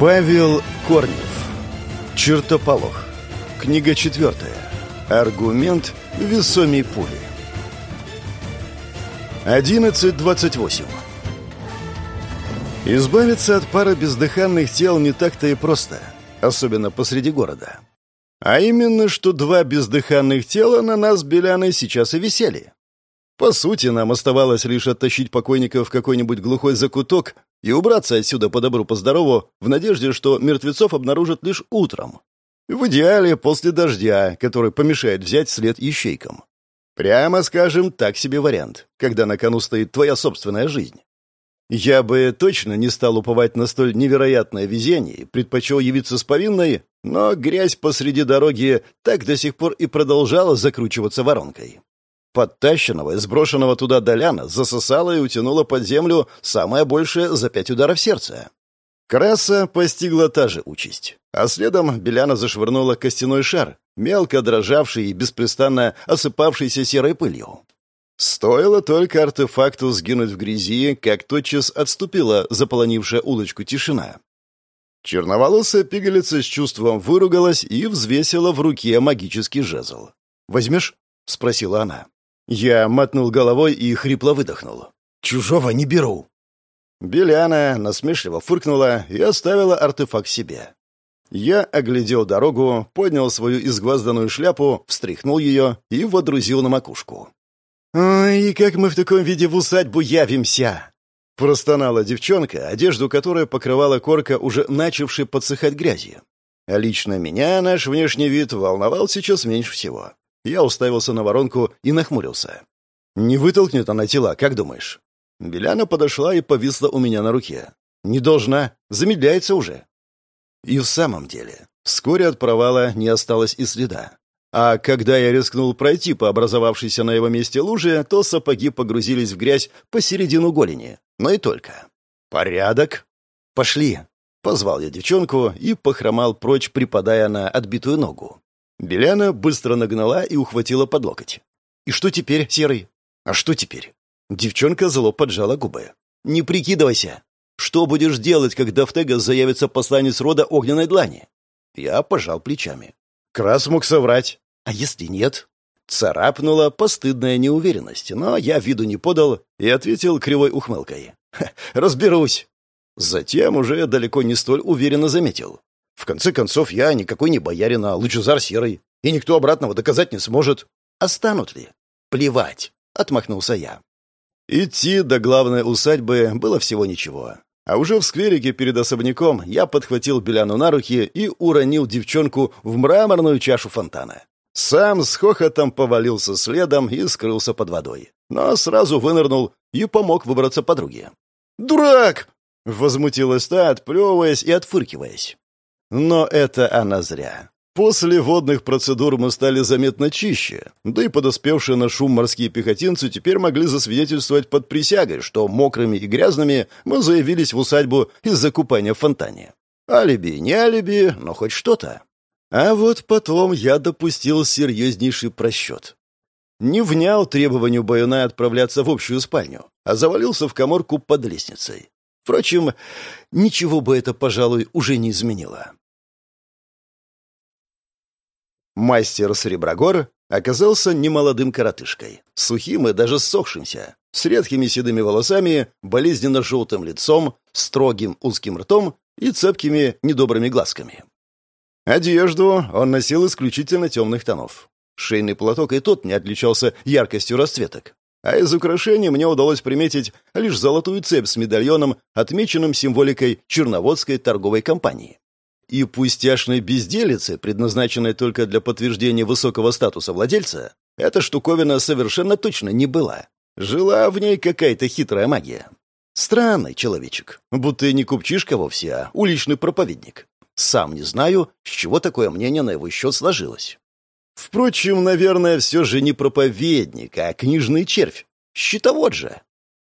Павел Корнев. Чертополох. Книга четвертая. Аргумент весомей пули. 11.28. Избавиться от пары бездыханных тел не так-то и просто, особенно посреди города. А именно, что два бездыханных тела на нас, Беляны, сейчас и висели. По сути, нам оставалось лишь оттащить покойника в какой-нибудь глухой закуток и убраться отсюда по добру, по здорову, в надежде, что мертвецов обнаружат лишь утром. В идеале после дождя, который помешает взять след ищейкам. Прямо скажем, так себе вариант, когда на кону стоит твоя собственная жизнь. Я бы точно не стал уповать на столь невероятное везение и предпочел явиться с повинной, но грязь посреди дороги так до сих пор и продолжала закручиваться воронкой. Подтащенного и сброшенного туда Доляна засосало и утянуло под землю самое большее за пять ударов сердца. Краса постигла та же участь. А следом Беляна зашвырнула костяной шар, мелко дрожавший и беспрестанно осыпавшийся серой пылью. Стоило только артефакту сгинуть в грязи, как тотчас отступила заполонившая улочку тишина. Черноволосая пигалица с чувством выругалась и взвесила в руке магический жезл. «Возьмешь?» — спросила она. Я мотнул головой и хрипло выдохнул. «Чужого не беру». Беляна насмешливо фыркнула и оставила артефакт себе. Я оглядел дорогу, поднял свою изгвазданную шляпу, встряхнул ее и водрузил на макушку. «Ой, как мы в таком виде в усадьбу явимся!» Простонала девчонка, одежду которой покрывала корка, уже начавшей подсыхать грязи. А лично меня наш внешний вид волновал сейчас меньше всего. Я уставился на воронку и нахмурился. «Не вытолкнет она тела, как думаешь?» Беляна подошла и повисла у меня на руке. «Не должна. Замедляется уже». И в самом деле, вскоре от провала не осталось и следа. А когда я рискнул пройти по образовавшейся на его месте луже, то сапоги погрузились в грязь посередину голени. Но и только. «Порядок? Пошли!» Позвал я девчонку и похромал прочь, припадая на отбитую ногу. Беляна быстро нагнала и ухватила под локоть. «И что теперь, Серый?» «А что теперь?» Девчонка зло поджала губы. «Не прикидывайся. Что будешь делать, когда в Тега заявится посланец рода огненной длани?» Я пожал плечами. Крас мог соврать. «А если нет?» Царапнула постыдная неуверенность, но я виду не подал и ответил кривой ухмылкой. «Разберусь». Затем уже далеко не столь уверенно заметил. В конце концов, я никакой не боярин, а Лучезар Серый, и никто обратного доказать не сможет. А станут ли? Плевать, — отмахнулся я. Идти до главной усадьбы было всего ничего. А уже в скверике перед особняком я подхватил Беляну на руки и уронил девчонку в мраморную чашу фонтана. Сам с хохотом повалился следом и скрылся под водой. Но сразу вынырнул и помог выбраться подруге. «Дурак!» — возмутилась та, отплевываясь и отфыркиваясь. Но это она зря. После водных процедур мы стали заметно чище, да и подоспевшие на шум морские пехотинцы теперь могли засвидетельствовать под присягой, что мокрыми и грязными мы заявились в усадьбу из-за купания в фонтане. Алиби, не алиби, но хоть что-то. А вот потом я допустил серьезнейший просчет. Не внял требованию Баюна отправляться в общую спальню, а завалился в коморку под лестницей. Впрочем, ничего бы это, пожалуй, уже не изменило. Мастер Среброгор оказался немолодым коротышкой, сухим и даже ссохшимся, с редкими седыми волосами, болезненно желтым лицом, строгим узким ртом и цепкими недобрыми глазками. Одежду он носил исключительно темных тонов. Шейный платок и тот не отличался яркостью расцветок. А из украшений мне удалось приметить лишь золотую цепь с медальоном, отмеченным символикой Черноводской торговой компании. И пустяшной безделицы, предназначенной только для подтверждения высокого статуса владельца, эта штуковина совершенно точно не была. Жила в ней какая-то хитрая магия. Странный человечек, будто и не купчишка вовсе, а уличный проповедник. Сам не знаю, с чего такое мнение на его счет сложилось. Впрочем, наверное, все же не проповедник, а книжный червь. Щитовод же.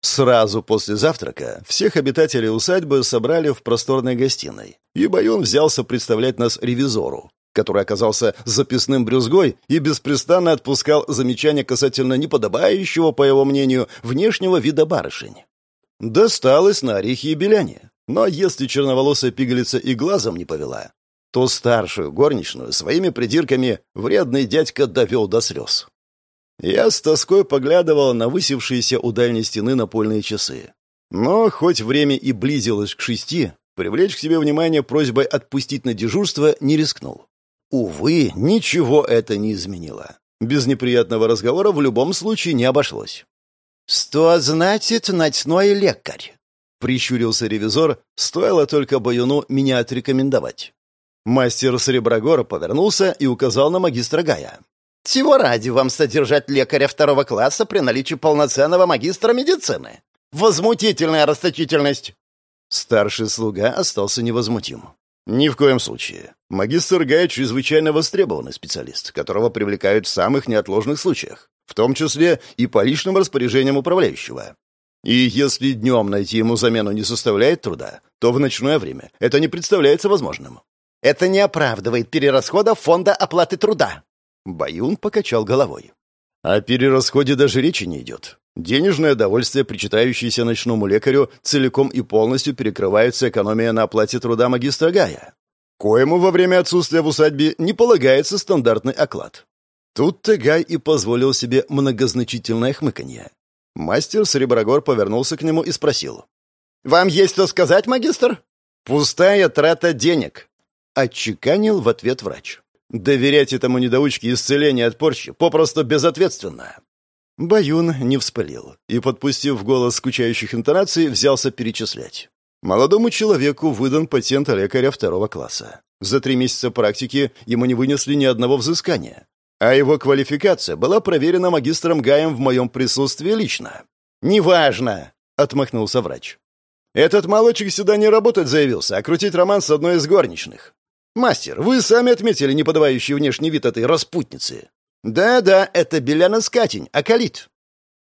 Сразу после завтрака всех обитателей усадьбы собрали в просторной гостиной, и Байон взялся представлять нас ревизору, который оказался записным брюзгой и беспрестанно отпускал замечания касательно неподобающего, по его мнению, внешнего вида барышень. Досталось на орехи и беляне. Но если черноволосая пигалица и глазом не повела, то старшую горничную своими придирками вредный дядька довел до слез. Я с тоской поглядывал на высевшиеся у дальней стены напольные часы. Но хоть время и близилось к шести, привлечь к себе внимание просьбой отпустить на дежурство не рискнул. Увы, ничего это не изменило. Без неприятного разговора в любом случае не обошлось. «Что значит ночной лекарь?» — прищурился ревизор, стоило только Баюну меня отрекомендовать. Мастер Среброгор повернулся и указал на магистра Гая. «Чего ради вам содержать лекаря второго класса при наличии полноценного магистра медицины? Возмутительная расточительность!» Старший слуга остался невозмутим. «Ни в коем случае. Магистр Гай — чрезвычайно востребованный специалист, которого привлекают в самых неотложных случаях, в том числе и по личным распоряжениям управляющего. И если днем найти ему замену не составляет труда, то в ночное время это не представляется возможным. Это не оправдывает перерасхода фонда оплаты труда. Баюн покачал головой. О перерасходе даже речи не идет. Денежное довольствие, причитающееся ночному лекарю, целиком и полностью перекрывается экономия на оплате труда магистра Гая, коему во время отсутствия в усадьбе не полагается стандартный оклад. Тут-то Гай и позволил себе многозначительное хмыканье. Мастер Среброгор повернулся к нему и спросил. «Вам есть что сказать, магистр?» «Пустая трата денег», — отчеканил в ответ врач. «Доверять этому недоучке исцеление от порчи попросту безответственно». Баюн не вспылил и, подпустив голос скучающих интонаций, взялся перечислять. Молодому человеку выдан патент лекаря второго класса. За три месяца практики ему не вынесли ни одного взыскания. А его квалификация была проверена магистром Гаем в моем присутствии лично. «Неважно!» — отмахнулся врач. «Этот молодчик сюда не работать заявился, а крутить роман с одной из горничных. Мастер, вы сами отметили неподобающий внешний вид этой распутницы. «Да-да, это Беляна Скатень, Акалит».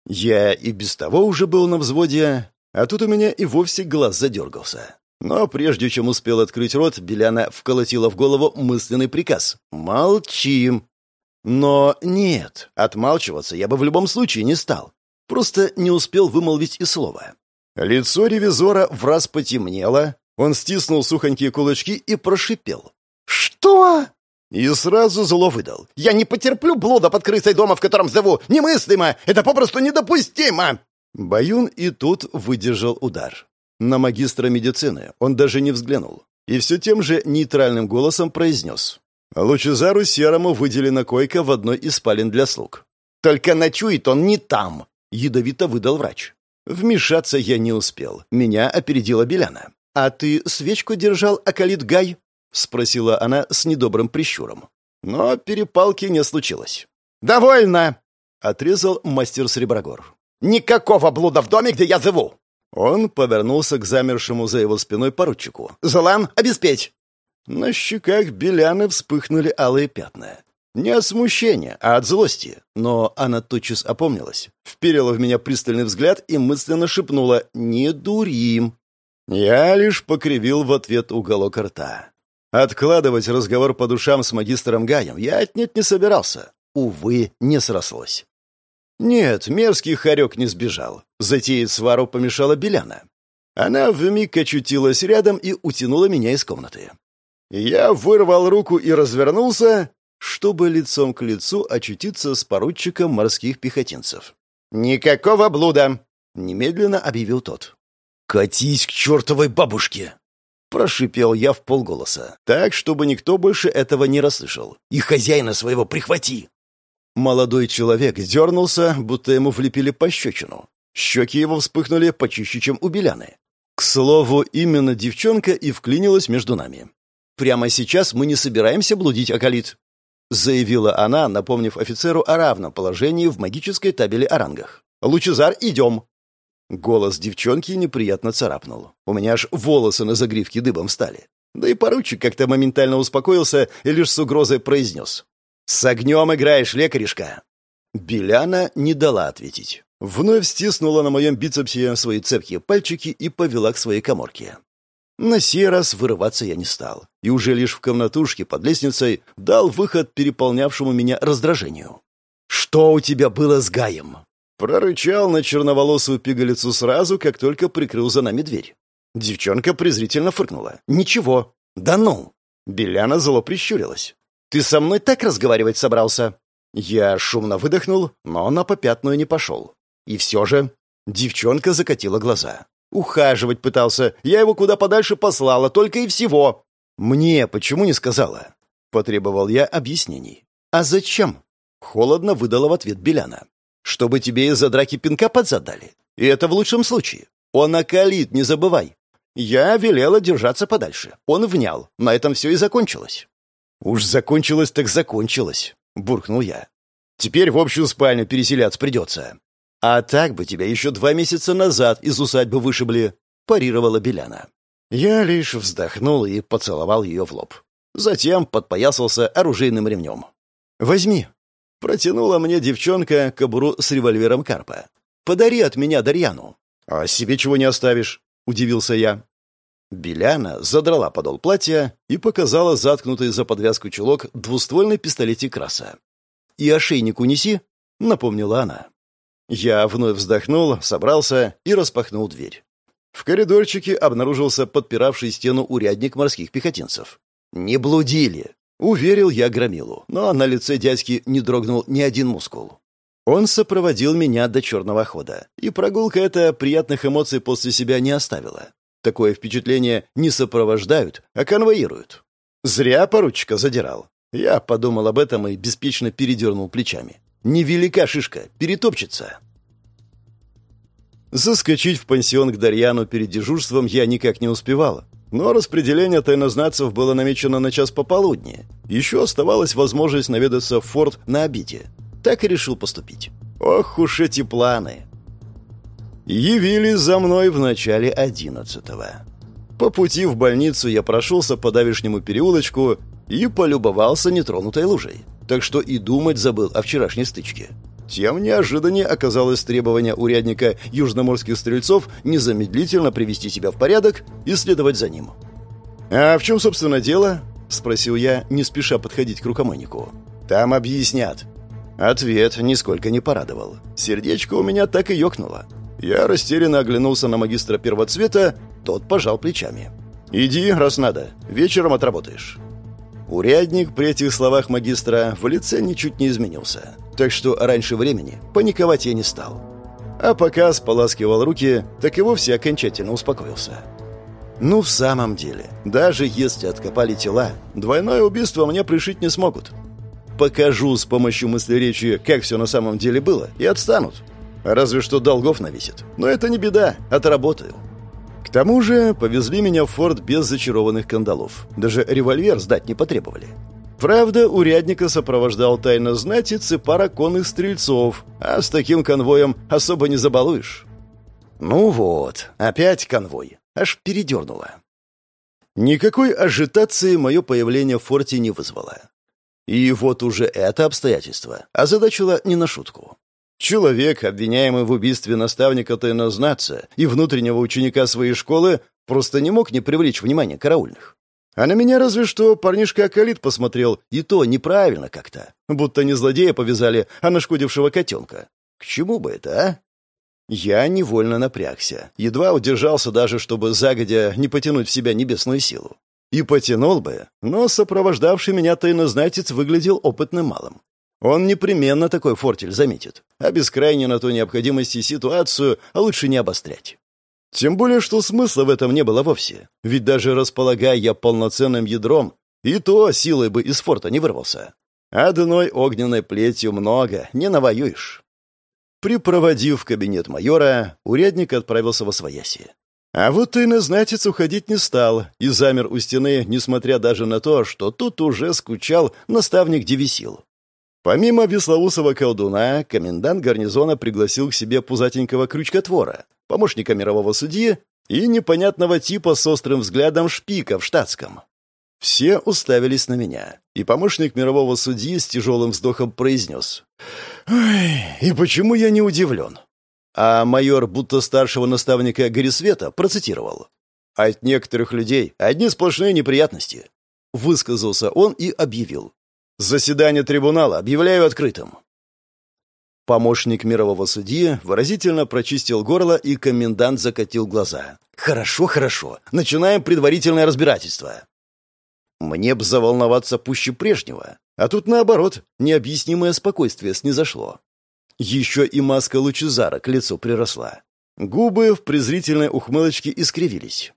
Я и без того уже был на взводе, а тут у меня и вовсе глаз задергался. Но прежде чем успел открыть рот, Беляна вколотила в голову мысленный приказ «Молчим». Но нет, отмалчиваться я бы в любом случае не стал. Просто не успел вымолвить и слова. Лицо ревизора враз потемнело, он стиснул сухонькие кулачки и прошипел. «Что?» И сразу зло выдал. «Я не потерплю блуда под крысой дома, в котором зову! Немыслимо! Это попросту недопустимо!» Баюн и тут выдержал удар. На магистра медицины он даже не взглянул. И все тем же нейтральным голосом произнес. Лучезару Серому выделена койка в одной из спален для слуг. «Только ночует он не там!» — ядовито выдал врач. Вмешаться я не успел. Меня опередила Беляна. «А ты свечку держал, Акалит Гай?» — спросила она с недобрым прищуром. Но перепалки не случилось. «Довольно!» — отрезал мастер Среброгор. «Никакого блуда в доме, где я живу!» Он повернулся к замершему за его спиной поручику. «Зелан, обеспечь!» На щеках Беляны вспыхнули алые пятна. Не от смущения, а от злости. Но она тотчас опомнилась, вперила в меня пристальный взгляд и мысленно шепнула «Не дурим!». Я лишь покривил в ответ уголок рта. Откладывать разговор по душам с магистром Гаем я отнюдь не собирался. Увы, не срослось. Нет, мерзкий хорек не сбежал. Затеять свару помешала Беляна. Она вмиг очутилась рядом и утянула меня из комнаты. Я вырвал руку и развернулся, чтобы лицом к лицу очутиться с поручиком морских пехотинцев. «Никакого блуда!» — немедленно объявил тот. «Катись к чертовой бабушке!» Прошипел я в полголоса, так, чтобы никто больше этого не расслышал. «И хозяина своего прихвати!» Молодой человек дернулся, будто ему влепили пощечину. Щеки его вспыхнули почище, чем у Беляны. К слову, именно девчонка и вклинилась между нами. «Прямо сейчас мы не собираемся блудить, Акалит», — заявила она, напомнив офицеру о равном положении в магической табеле о рангах. «Лучезар, идем!» Голос девчонки неприятно царапнул. У меня аж волосы на загривке дыбом встали. Да и поручик как-то моментально успокоился и лишь с угрозой произнес. «С огнем играешь, лекаришка!» Беляна не дала ответить. Вновь стиснула на моем бицепсе свои цепкие пальчики и повела к своей коморке. На сей раз вырываться я не стал, и уже лишь в комнатушке под лестницей дал выход переполнявшему меня раздражению. «Что у тебя было с Гаем?» Прорычал на черноволосую пигалицу сразу, как только прикрыл за нами дверь. Девчонка презрительно фыркнула. «Ничего». «Да ну!» Беляна зло прищурилась. «Ты со мной так разговаривать собрался?» Я шумно выдохнул, но на попятную не пошел. И все же девчонка закатила глаза. Ухаживать пытался. Я его куда подальше послала, только и всего. Мне почему не сказала? Потребовал я объяснений. А зачем? Холодно выдала в ответ Беляна. Чтобы тебе из-за драки пинка подзадали. И это в лучшем случае. Он околит, не забывай. Я велела держаться подальше. Он внял. На этом все и закончилось. Уж закончилось так закончилось. — буркнул я. «Теперь в общую спальню переселяться придется». «А так бы тебя еще два месяца назад из усадьбы вышибли», — парировала Беляна. Я лишь вздохнул и поцеловал ее в лоб. Затем подпоясался оружейным ремнем. «Возьми». Протянула мне девчонка кобуру с револьвером Карпа. «Подари от меня Дарьяну». «А себе чего не оставишь?» — удивился я. Беляна задрала подол платья и показала заткнутый за подвязку чулок двуствольный пистолетик краса. «И ошейник унеси», — напомнила она. Я вновь вздохнул, собрался и распахнул дверь. В коридорчике обнаружился подпиравший стену урядник морских пехотинцев. «Не блудили!» — уверил я Громилу, но на лице дядьки не дрогнул ни один мускул. Он сопроводил меня до черного хода, и прогулка эта приятных эмоций после себя не оставила. Такое впечатление не сопровождают, а конвоируют. Зря поручика задирал. Я подумал об этом и беспечно передернул плечами. Невелика шишка, перетопчется. Заскочить в пансион к Дарьяну перед дежурством я никак не успевала. Но распределение тайнознацев было намечено на час пополудни. Еще оставалась возможность наведаться в форт на обеде. Так и решил поступить. Ох уж эти планы явились за мной в начале одиннадцатого. По пути в больницу я прошелся по давишнему переулочку и полюбовался нетронутой лужей, так что и думать забыл о вчерашней стычке. Тем неожиданнее оказалось требование урядника южноморских стрельцов незамедлительно привести себя в порядок и следовать за ним. «А в чем, собственно, дело?» — спросил я, не спеша подходить к рукомойнику. «Там объяснят». Ответ нисколько не порадовал. Сердечко у меня так и ёкнуло. Я растерянно оглянулся на магистра первоцвета, тот пожал плечами. «Иди, раз надо. Вечером отработаешь». Урядник при этих словах магистра в лице ничуть не изменился, так что раньше времени паниковать я не стал. А пока споласкивал руки, так и вовсе окончательно успокоился. Ну, в самом деле, даже если откопали тела, двойное убийство мне пришить не смогут. Покажу с помощью мысли-речи, как все на самом деле было, и отстанут. Разве что долгов навесит. Но это не беда, отработаю. Тому же повезли меня в форт без зачарованных кандалов. Даже револьвер сдать не потребовали. Правда, урядника сопровождал тайно знатец и пара конных стрельцов, а с таким конвоем особо не забалуешь. Ну вот, опять конвой. Аж передернуло. Никакой ажитации мое появление в форте не вызвало. И вот уже это обстоятельство озадачило не на шутку. Человек, обвиняемый в убийстве наставника тайнознаца и внутреннего ученика своей школы, просто не мог не привлечь внимание караульных. А на меня разве что парнишка Акалит посмотрел, и то неправильно как-то. Будто не злодея повязали, а нашкодившего котенка. К чему бы это, а? Я невольно напрягся. Едва удержался даже, чтобы загодя не потянуть в себя небесную силу. И потянул бы, но сопровождавший меня тайнознатец выглядел опытным малым. Он непременно такой фортель заметит, а без крайней на то необходимости ситуацию лучше не обострять. Тем более, что смысла в этом не было вовсе, ведь даже располагая я полноценным ядром, и то силой бы из форта не вырвался. Одной огненной плетью много, не навоюешь. Припроводив кабинет майора, урядник отправился во свояси. А вот и назнатец уходить не стал и замер у стены, несмотря даже на то, что тут уже скучал наставник Девисил. Помимо веслоусого колдуна, комендант гарнизона пригласил к себе пузатенького крючкотвора, помощника мирового судьи и непонятного типа с острым взглядом шпика в штатском. Все уставились на меня, и помощник мирового судьи с тяжелым вздохом произнес. «Ой, и почему я не удивлен?» А майор, будто старшего наставника Горисвета, процитировал. «От некоторых людей одни сплошные неприятности». Высказался он и объявил. Заседание трибунала объявляю открытым. Помощник мирового судьи выразительно прочистил горло, и комендант закатил глаза. «Хорошо, хорошо. Начинаем предварительное разбирательство». Мне б заволноваться пуще прежнего. А тут, наоборот, необъяснимое спокойствие снизошло. Еще и маска Лучезара к лицу приросла. Губы в презрительной ухмылочке искривились.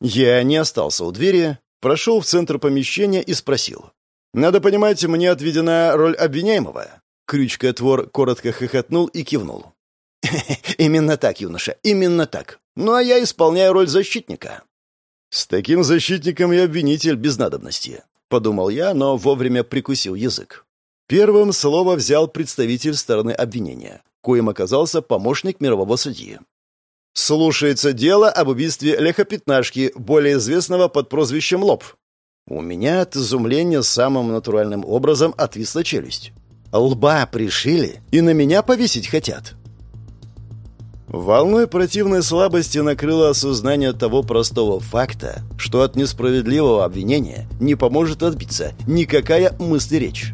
Я не остался у двери, прошел в центр помещения и спросил. «Надо понимать, мне отведена роль обвиняемого». Крючкотвор коротко хохотнул и кивнул. «Именно так, юноша, именно так. Ну а я исполняю роль защитника». «С таким защитником и обвинитель без надобности», — подумал я, но вовремя прикусил язык. Первым слово взял представитель стороны обвинения, коим оказался помощник мирового судьи. «Слушается дело об убийстве Леха Пятнашки, более известного под прозвищем Лоб». У меня от изумления самым натуральным образом отвисла челюсть. «Лба пришили и на меня повесить хотят». Волной противной слабости накрыло осознание того простого факта, что от несправедливого обвинения не поможет отбиться никакая мысль-речь.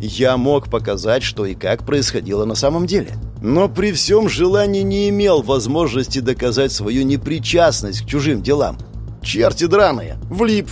Я мог показать, что и как происходило на самом деле, но при всем желании не имел возможности доказать свою непричастность к чужим делам. Черти драные! Влип!